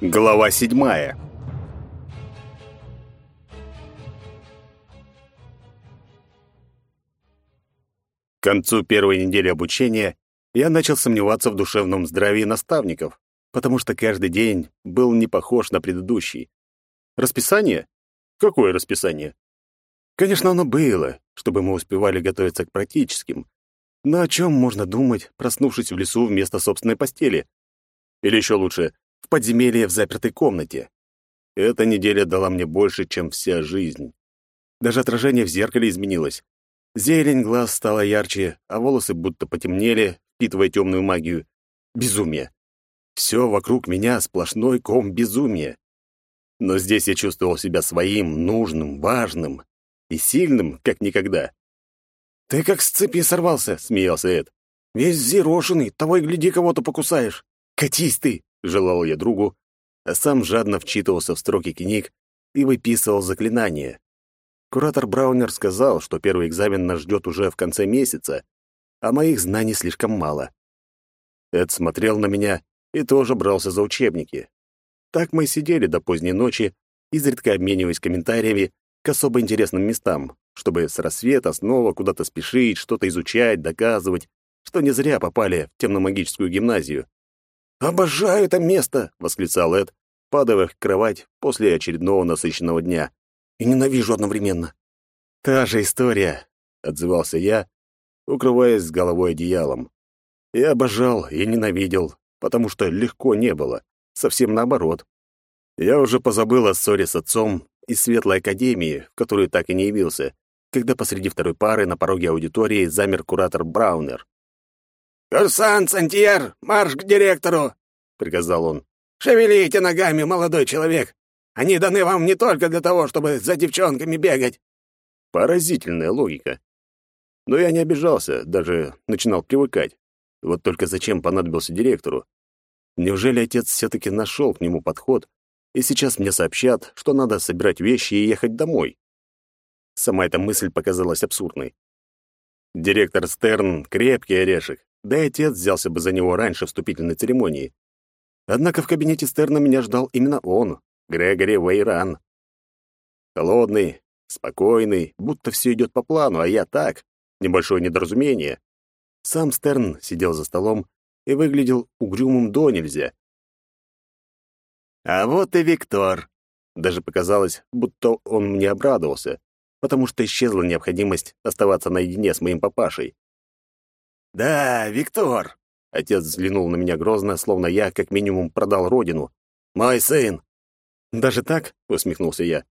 Глава седьмая. К концу первой недели обучения я начал сомневаться в душевном здравии наставников, потому что каждый день был не похож на предыдущий. Расписание? Какое расписание? Конечно, оно было, чтобы мы успевали готовиться к практическим. Но о чем можно думать, проснувшись в лесу вместо собственной постели? Или еще лучше, в подземелье в запертой комнате. Эта неделя дала мне больше, чем вся жизнь. Даже отражение в зеркале изменилось. Зелень глаз стала ярче, а волосы будто потемнели, впитывая темную магию. Безумие. Все вокруг меня сплошной ком безумия. Но здесь я чувствовал себя своим, нужным, важным и сильным, как никогда. «Ты как с цепи сорвался», — смеялся Эд. «Весь зерошенный, того и гляди, кого-то покусаешь. Катись ты!» — желал я другу, а сам жадно вчитывался в строки книг и выписывал заклинания. Куратор Браунер сказал, что первый экзамен нас ждет уже в конце месяца, а моих знаний слишком мало. Эд смотрел на меня и тоже брался за учебники. Так мы сидели до поздней ночи, изредка обмениваясь комментариями к особо интересным местам, чтобы с рассвета снова куда-то спешить, что-то изучать, доказывать, что не зря попали в темномагическую гимназию. «Обожаю это место!» — восклицал Эд, падая в кровать после очередного насыщенного дня. «И ненавижу одновременно». «Та же история», — отзывался я, укрываясь с головой одеялом. Я обожал и ненавидел, потому что легко не было. Совсем наоборот. Я уже позабыл о ссоре с отцом и светлой академии, в которую так и не явился, когда посреди второй пары на пороге аудитории замер куратор Браунер. «Курсант Сантьер, марш к директору!» — приказал он. «Шевелите ногами, молодой человек! Они даны вам не только для того, чтобы за девчонками бегать!» Поразительная логика. Но я не обижался, даже начинал привыкать. Вот только зачем понадобился директору? Неужели отец все-таки нашел к нему подход, и сейчас мне сообщат, что надо собирать вещи и ехать домой? Сама эта мысль показалась абсурдной. Директор Стерн — крепкий орешек, да и отец взялся бы за него раньше вступительной церемонии. Однако в кабинете Стерна меня ждал именно он, Грегори Вейран. Холодный, спокойный, будто все идет по плану, а я так, небольшое недоразумение. Сам Стерн сидел за столом и выглядел угрюмым до нельзя. А вот и Виктор. Даже показалось, будто он мне обрадовался, потому что исчезла необходимость оставаться наедине с моим папашей. «Да, Виктор!» — отец взглянул на меня грозно, словно я, как минимум, продал родину. «Мой сын!» «Даже так?» — усмехнулся я.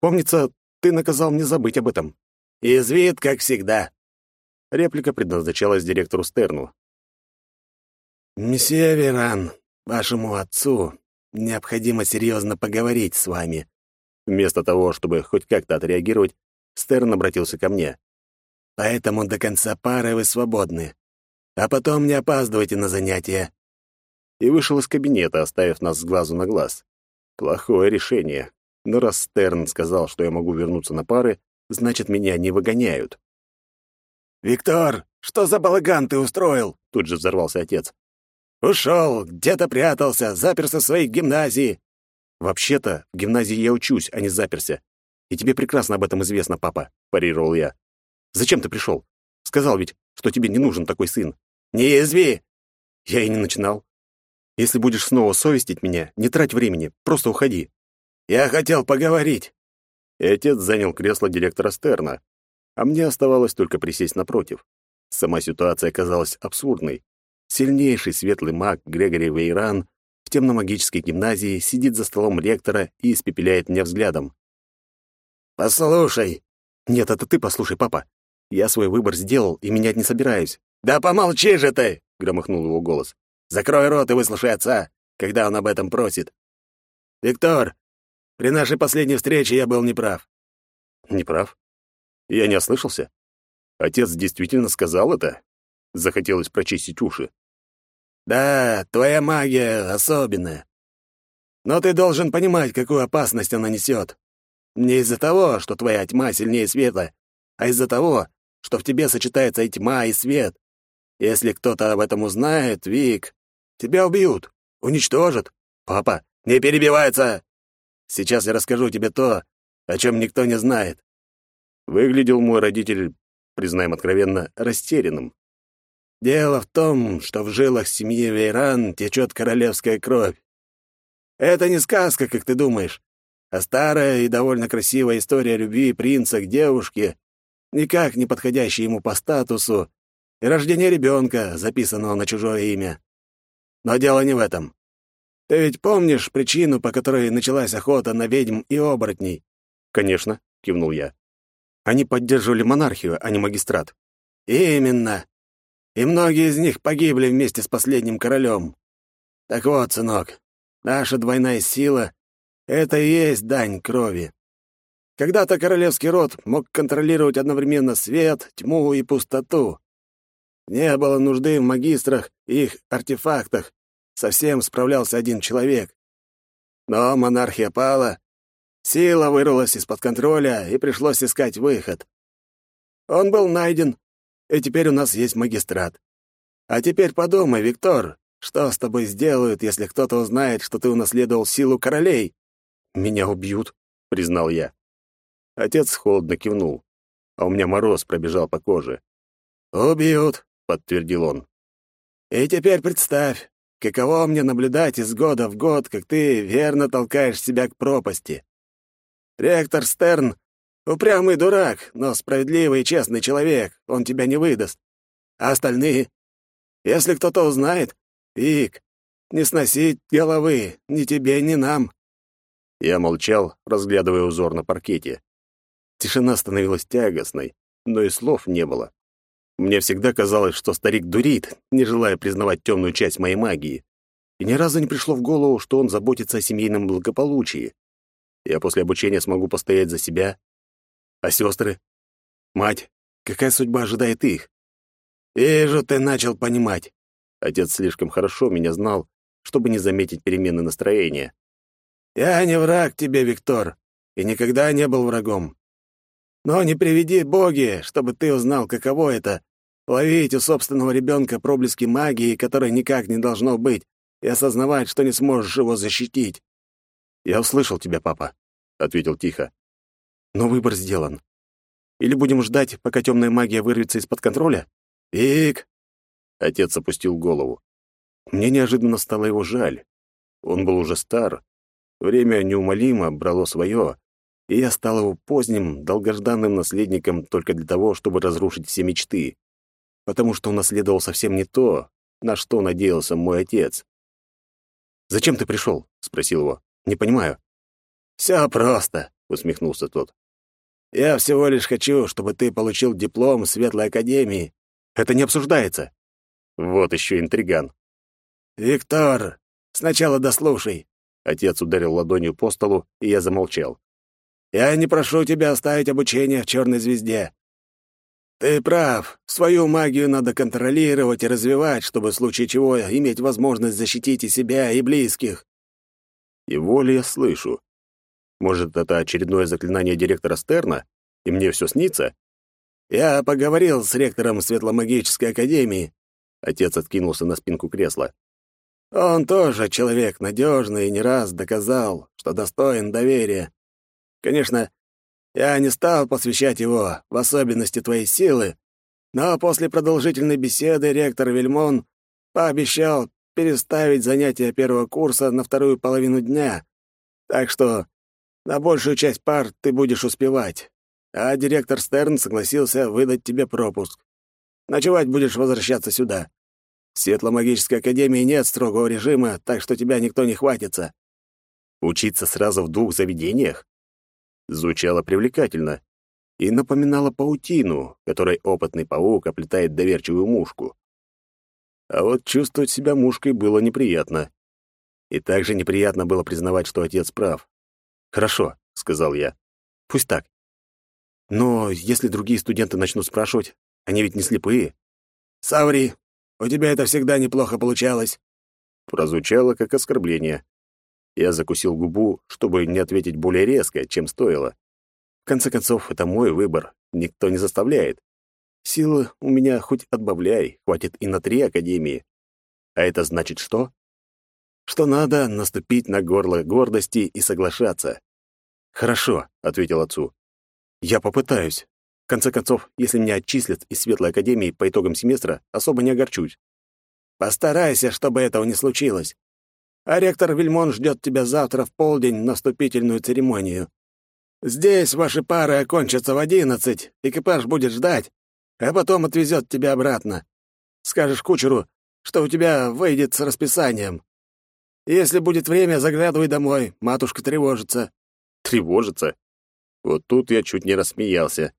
«Помнится, ты наказал мне забыть об этом». «Извит, как всегда». Реплика предназначалась директору Стерну. «Месье Веран, вашему отцу необходимо серьезно поговорить с вами». Вместо того, чтобы хоть как-то отреагировать, Стерн обратился ко мне. Поэтому до конца пары вы свободны. А потом не опаздывайте на занятия». И вышел из кабинета, оставив нас с глазу на глаз. Плохое решение. Но раз Стерн сказал, что я могу вернуться на пары, значит, меня не выгоняют. «Виктор, что за балаган ты устроил?» Тут же взорвался отец. «Ушел, где-то прятался, заперся в своей гимназии». «Вообще-то, в гимназии я учусь, а не заперся. И тебе прекрасно об этом известно, папа», — парировал я. Зачем ты пришел? Сказал ведь, что тебе не нужен такой сын. Не изви. Я и не начинал. Если будешь снова совестить меня, не трать времени, просто уходи. Я хотел поговорить. И отец занял кресло директора Стерна, а мне оставалось только присесть напротив. Сама ситуация казалась абсурдной. Сильнейший светлый маг Грегори Вейран в темномагической гимназии сидит за столом ректора и испепеляет меня взглядом. «Послушай!» «Нет, это ты послушай, папа. Я свой выбор сделал и менять не собираюсь. Да помолчи же ты, громыхнул его голос. Закрой рот и выслушай отца, когда он об этом просит. Виктор, при нашей последней встрече я был неправ. Неправ? Я не ослышался. Отец действительно сказал это. Захотелось прочистить уши. Да, твоя магия особенная. Но ты должен понимать, какую опасность она несет. Не из-за того, что твоя тьма сильнее света, а из-за того, что в тебе сочетается и тьма, и свет. Если кто-то об этом узнает, Вик, тебя убьют, уничтожат. Папа, Не перебивается! Сейчас я расскажу тебе то, о чем никто не знает». Выглядел мой родитель, признаем откровенно, растерянным. «Дело в том, что в жилах семьи Вейран течет королевская кровь. Это не сказка, как ты думаешь, а старая и довольно красивая история любви принца к девушке, никак не подходящая ему по статусу, и рождения ребенка, записанного на чужое имя. Но дело не в этом. Ты ведь помнишь причину, по которой началась охота на ведьм и оборотней? Конечно, кивнул я. Они поддерживали монархию, а не магистрат. Именно. И многие из них погибли вместе с последним королем. Так вот, сынок, наша двойная сила — это и есть дань крови. Когда-то королевский род мог контролировать одновременно свет, тьму и пустоту. Не было нужды в магистрах и их артефактах, совсем справлялся один человек. Но монархия пала, сила вырвалась из-под контроля, и пришлось искать выход. Он был найден, и теперь у нас есть магистрат. А теперь подумай, Виктор, что с тобой сделают, если кто-то узнает, что ты унаследовал силу королей? Меня убьют, признал я. Отец холодно кивнул, а у меня мороз пробежал по коже. Убьют, подтвердил он. И теперь представь, каково мне наблюдать из года в год, как ты верно толкаешь себя к пропасти. Ректор Стерн — упрямый дурак, но справедливый и честный человек, он тебя не выдаст. А остальные? Если кто-то узнает, Вик, не сносить головы ни тебе, ни нам. Я молчал, разглядывая узор на паркете. Тишина становилась тягостной, но и слов не было. Мне всегда казалось, что старик дурит, не желая признавать темную часть моей магии. И ни разу не пришло в голову, что он заботится о семейном благополучии. Я после обучения смогу постоять за себя. А сестры? Мать? Какая судьба ожидает их? Вижу, ты начал понимать. Отец слишком хорошо меня знал, чтобы не заметить перемены настроения. Я не враг тебе, Виктор, и никогда не был врагом. Но не приведи боги, чтобы ты узнал, каково это ловить у собственного ребенка проблески магии, которой никак не должно быть, и осознавать, что не сможешь его защитить. «Я услышал тебя, папа», — ответил тихо. «Но выбор сделан. Или будем ждать, пока темная магия вырвется из-под контроля?» «Вик!» — отец опустил голову. Мне неожиданно стало его жаль. Он был уже стар. Время неумолимо брало свое, и я стал его поздним, долгожданным наследником только для того, чтобы разрушить все мечты потому что он наследовал совсем не то, на что надеялся мой отец. «Зачем ты пришел?» — спросил его. «Не понимаю». «Все просто», — усмехнулся тот. «Я всего лишь хочу, чтобы ты получил диплом Светлой Академии. Это не обсуждается». Вот еще интриган. «Виктор, сначала дослушай». Отец ударил ладонью по столу, и я замолчал. «Я не прошу тебя оставить обучение в Черной звезде. «Ты прав. Свою магию надо контролировать и развивать, чтобы в случае чего иметь возможность защитить и себя, и близких». Его ли я слышу? Может, это очередное заклинание директора Стерна, и мне все снится? Я поговорил с ректором Светломагической академии. Отец откинулся на спинку кресла. Он тоже человек надежный и не раз доказал, что достоин доверия. Конечно, я не стал посвящать его в особенности твоей силы, но после продолжительной беседы ректор Вельмон пообещал переставить занятия первого курса на вторую половину дня, так что на большую часть пар ты будешь успевать, а директор Стерн согласился выдать тебе пропуск. Ночевать будешь возвращаться сюда. В Светломагической академии нет строгого режима, так что тебя никто не хватится. Учиться сразу в двух заведениях? Звучало привлекательно и напоминало паутину, которой опытный паук оплетает доверчивую мушку. А вот чувствовать себя мушкой было неприятно. И также неприятно было признавать, что отец прав. «Хорошо», — сказал я. «Пусть так. Но если другие студенты начнут спрашивать, они ведь не слепые». «Саври, у тебя это всегда неплохо получалось». Прозвучало как оскорбление. Я закусил губу, чтобы не ответить более резко, чем стоило. В конце концов, это мой выбор, никто не заставляет. Силы у меня хоть отбавляй, хватит и на три академии. А это значит что? что надо наступить на горло гордости и соглашаться. «Хорошо», — ответил отцу. «Я попытаюсь. В конце концов, если меня отчислят из Светлой Академии по итогам семестра, особо не огорчусь». «Постарайся, чтобы этого не случилось. А ректор Вильмон ждет тебя завтра в полдень на вступительную церемонию. Здесь ваши пары окончатся в одиннадцать, экипаж будет ждать, а потом отвезет тебя обратно. Скажешь кучеру, что у тебя выйдет с расписанием. Если будет время, заглядывай домой, матушка тревожится». «Тревожится?» Вот тут я чуть не рассмеялся.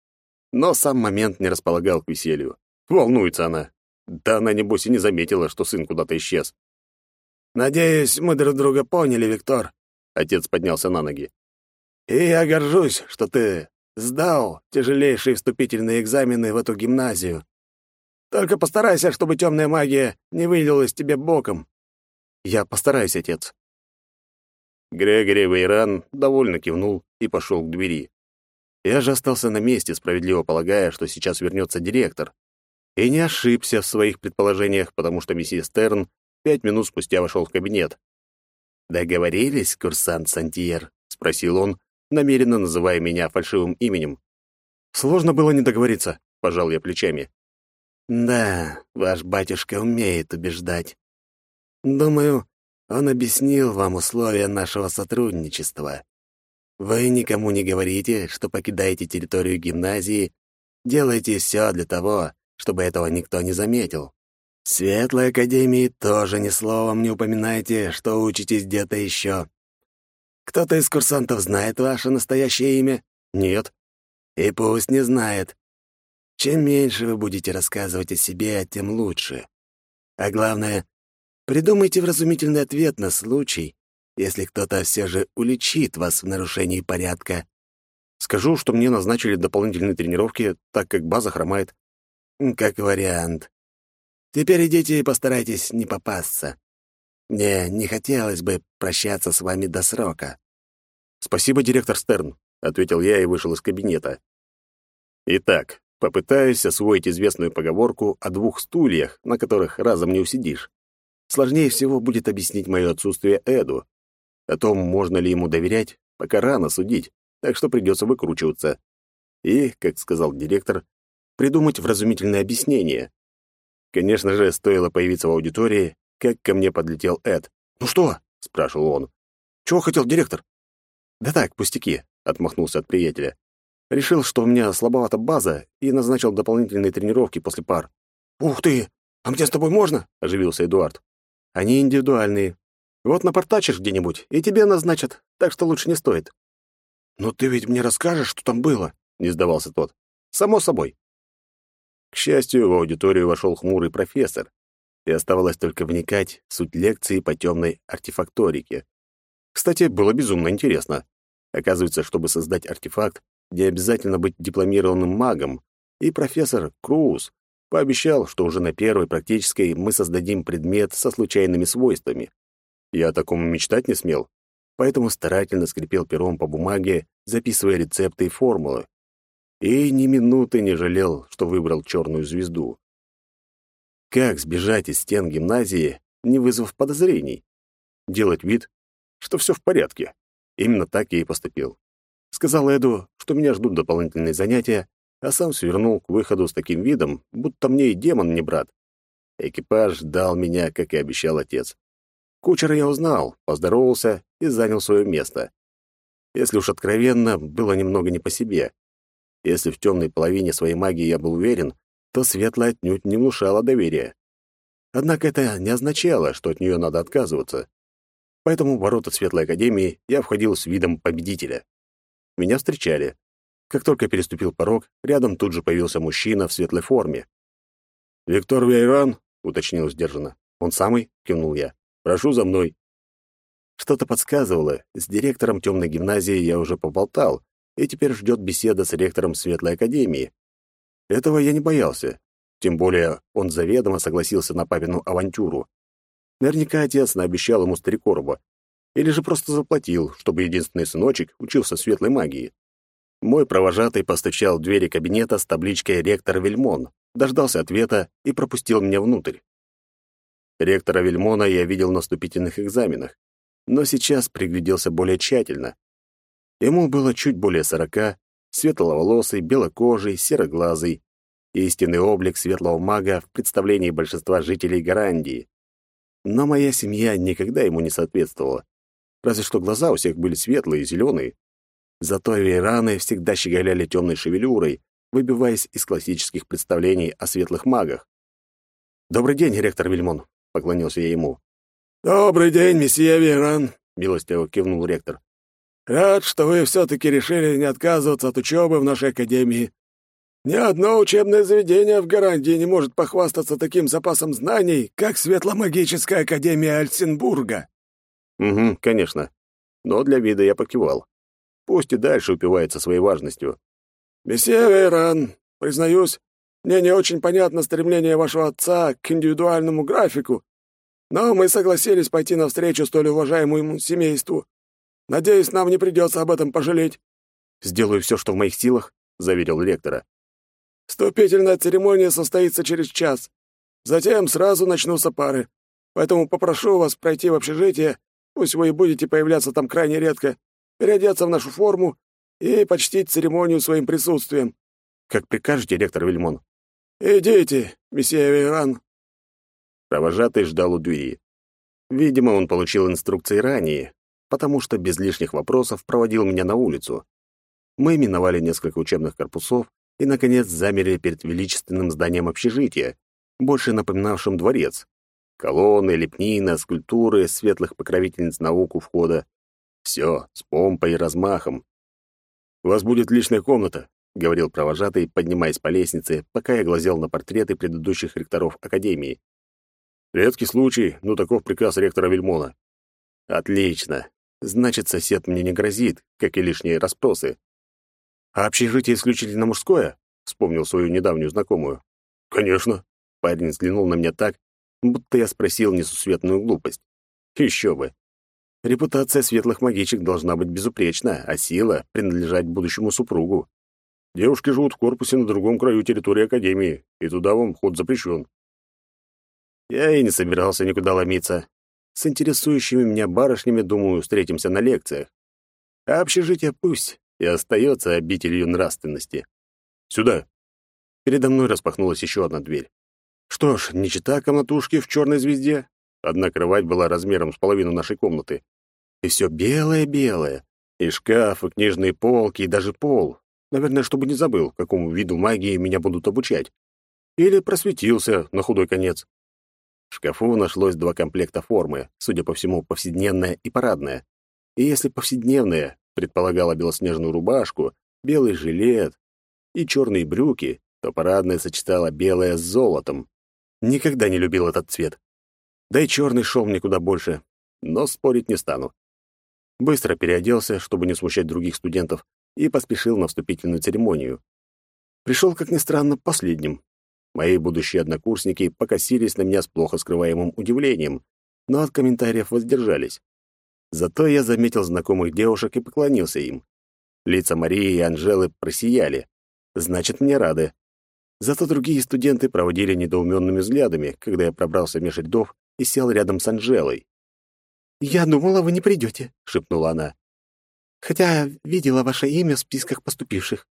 Но сам момент не располагал к веселью. Волнуется она. Да она, небось, и не заметила, что сын куда-то исчез. «Надеюсь, мы друг друга поняли, Виктор». Отец поднялся на ноги. И я горжусь, что ты сдал тяжелейшие вступительные экзамены в эту гимназию. Только постарайся, чтобы темная магия не вылилась тебе боком. Я постараюсь, отец. Грегори Вейран довольно кивнул и пошел к двери. Я же остался на месте, справедливо полагая, что сейчас вернется директор. И не ошибся в своих предположениях, потому что месье Стерн пять минут спустя вошел в кабинет. «Договорились, курсант Сантьер?» — спросил он, намеренно называя меня фальшивым именем. Сложно было не договориться, пожал я плечами. Да, ваш батюшка умеет убеждать. Думаю, он объяснил вам условия нашего сотрудничества. Вы никому не говорите, что покидаете территорию гимназии, делаете все для того, чтобы этого никто не заметил. Светлой Академии тоже ни словом не упоминайте, что учитесь где-то еще. Кто-то из курсантов знает ваше настоящее имя? Нет. И пусть не знает. Чем меньше вы будете рассказывать о себе, тем лучше. А главное, придумайте вразумительный ответ на случай, если кто-то все же уличит вас в нарушении порядка. Скажу, что мне назначили дополнительные тренировки, так как база хромает. Как вариант. Теперь идите и постарайтесь не попасться. Мне не хотелось бы прощаться с вами до срока. Спасибо, директор Стерн, ответил я и вышел из кабинета. Итак, попытаюсь освоить известную поговорку о двух стульях, на которых разом не усидишь. Сложнее всего будет объяснить мое отсутствие Эду. О том, можно ли ему доверять, пока рано судить, так что придется выкручиваться. И, как сказал директор, придумать вразумительное объяснение. Конечно же, стоило появиться в аудитории, как ко мне подлетел Эд. «Ну что?» — спрашивал он. «Чего хотел директор?» «Да так, пустяки», — отмахнулся от приятеля. «Решил, что у меня слабовата база, и назначил дополнительные тренировки после пар». «Ух ты! А мне с тобой можно?» — оживился Эдуард. «Они индивидуальные. Вот напортачишь где-нибудь, и тебе назначат, так что лучше не стоит». «Но ты ведь мне расскажешь, что там было?» — не сдавался тот. «Само собой». К счастью, в аудиторию вошел хмурый профессор, и оставалось только вникать в суть лекции по темной артефакторике. Кстати, было безумно интересно. Оказывается, чтобы создать артефакт, не обязательно быть дипломированным магом, и профессор Круз пообещал, что уже на первой практической мы создадим предмет со случайными свойствами. Я о таком мечтать не смел, поэтому старательно скрипел пером по бумаге, записывая рецепты и формулы. И ни минуты не жалел, что выбрал черную звезду. Как сбежать из стен гимназии, не вызвав подозрений? Делать вид, что все в порядке. Именно так я и поступил. Сказал Эду, что меня ждут дополнительные занятия, а сам свернул к выходу с таким видом, будто мне и демон не брат. Экипаж ждал меня, как и обещал отец. Кучера я узнал, поздоровался и занял свое место. Если уж откровенно, было немного не по себе. Если в темной половине своей магии я был уверен, то светлая отнюдь не внушала доверия. Однако это не означало, что от нее надо отказываться. Поэтому в ворота Светлой Академии я входил с видом победителя. Меня встречали. Как только переступил порог, рядом тут же появился мужчина в светлой форме. «Виктор Вейран?» — уточнил сдержанно. «Он самый?» — кивнул я. «Прошу за мной». Что-то подсказывало. С директором темной гимназии я уже поболтал, и теперь ждет беседа с ректором Светлой Академии. Этого я не боялся. Тем более он заведомо согласился на папину авантюру. Наверняка отец наобещал ему старикорба. Или же просто заплатил, чтобы единственный сыночек учился светлой магии. Мой провожатый постучал в двери кабинета с табличкой «Ректор Вельмон», дождался ответа и пропустил меня внутрь. Ректора Вельмона я видел на вступительных экзаменах, но сейчас пригляделся более тщательно. Ему было чуть более сорока, светловолосый, белокожий, сероглазый, истинный облик светлого мага в представлении большинства жителей Гарандии. Но моя семья никогда ему не соответствовала. Разве что глаза у всех были светлые и зеленые. Зато раны всегда щеголяли темной шевелюрой, выбиваясь из классических представлений о светлых магах. «Добрый день, ректор Вельмон», — поклонился я ему. «Добрый день, месье Веран», — милостиво кивнул ректор. «Рад, что вы все-таки решили не отказываться от учебы в нашей академии. Ни одно учебное заведение в Гарантии не может похвастаться таким запасом знаний, как Светломагическая академия Альсенбурга». «Угу, конечно. Но для вида я покивал. Пусть и дальше упивается своей важностью. «Месье Вейран, признаюсь, мне не очень понятно стремление вашего отца к индивидуальному графику, но мы согласились пойти навстречу столь уважаемому семейству. Надеюсь, нам не придется об этом пожалеть». «Сделаю все, что в моих силах», — заверил лектора. «Вступительная церемония состоится через час. Затем сразу начнутся пары. Поэтому попрошу вас пройти в общежитие, пусть вы и будете появляться там крайне редко, переодеться в нашу форму и почтить церемонию своим присутствием». «Как прикажете, ректор Вельмон». «Идите, месье Вейран». Провожатый ждал у двери. Видимо, он получил инструкции ранее, потому что без лишних вопросов проводил меня на улицу. Мы миновали несколько учебных корпусов и, наконец, замерли перед величественным зданием общежития, больше напоминавшим дворец. Колонны, лепнина, скульптуры светлых покровительниц наук у входа. Все с помпой и размахом. «У вас будет личная комната», — говорил провожатый, поднимаясь по лестнице, пока я глазел на портреты предыдущих ректоров Академии. «Редкий случай, но таков приказ ректора Вельмона». «Отлично. Значит, сосед мне не грозит, как и лишние расспросы». «А общежитие исключительно мужское?» — вспомнил свою недавнюю знакомую. «Конечно». Парень взглянул на меня так, будто я спросил несусветную глупость. «Еще бы. Репутация светлых магичек должна быть безупречна, а сила — принадлежать будущему супругу. Девушки живут в корпусе на другом краю территории Академии, и туда вам ход запрещен. Я и не собирался никуда ломиться. С интересующими меня барышнями, думаю, встретимся на лекциях. А общежитие пусть и остается обителью нравственности. Сюда. Передо мной распахнулась еще одна дверь. Что ж, не чита комнатушки в черной звезде, Одна кровать была размером с половину нашей комнаты. И все белое-белое. И шкаф, и книжные полки, и даже пол. Наверное, чтобы не забыл, какому виду магии меня будут обучать. Или просветился на худой конец. В шкафу нашлось два комплекта формы, судя по всему, повседневная и парадная. И если повседневная предполагала белоснежную рубашку, белый жилет и черные брюки, то парадная сочетала белое с золотом. Никогда не любил этот цвет. Да и черный шел мне куда больше, но спорить не стану. Быстро переоделся, чтобы не смущать других студентов, и поспешил на вступительную церемонию. Пришел, как ни странно, последним. Мои будущие однокурсники покосились на меня с плохо скрываемым удивлением, но от комментариев воздержались. Зато я заметил знакомых девушек и поклонился им. Лица Марии и Анжелы просияли. Значит, мне рады. Зато другие студенты проводили недоуменными взглядами, когда я пробрался меж рядов и сел рядом с Анжелой. «Я думала, вы не придете», — шепнула она. «Хотя видела ваше имя в списках поступивших».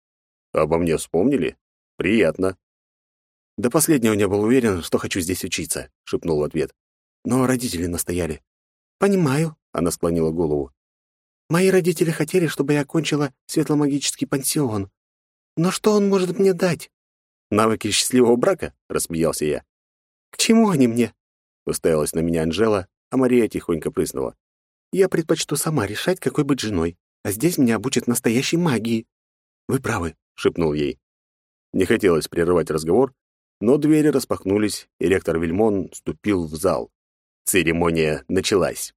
«Обо мне вспомнили? Приятно». «До последнего не был уверен, что хочу здесь учиться», — шепнул в ответ. «Но родители настояли». «Понимаю», — она склонила голову. «Мои родители хотели, чтобы я окончила светломагический пансион. Но что он может мне дать?» «Навыки счастливого брака?» — рассмеялся я. «К чему они мне?» Уставилась на меня Анжела, а Мария тихонько прыснула. «Я предпочту сама решать, какой быть женой, а здесь меня обучат настоящей магии». «Вы правы», — шепнул ей. Не хотелось прерывать разговор, но двери распахнулись, и ректор Вильмон вступил в зал. Церемония началась.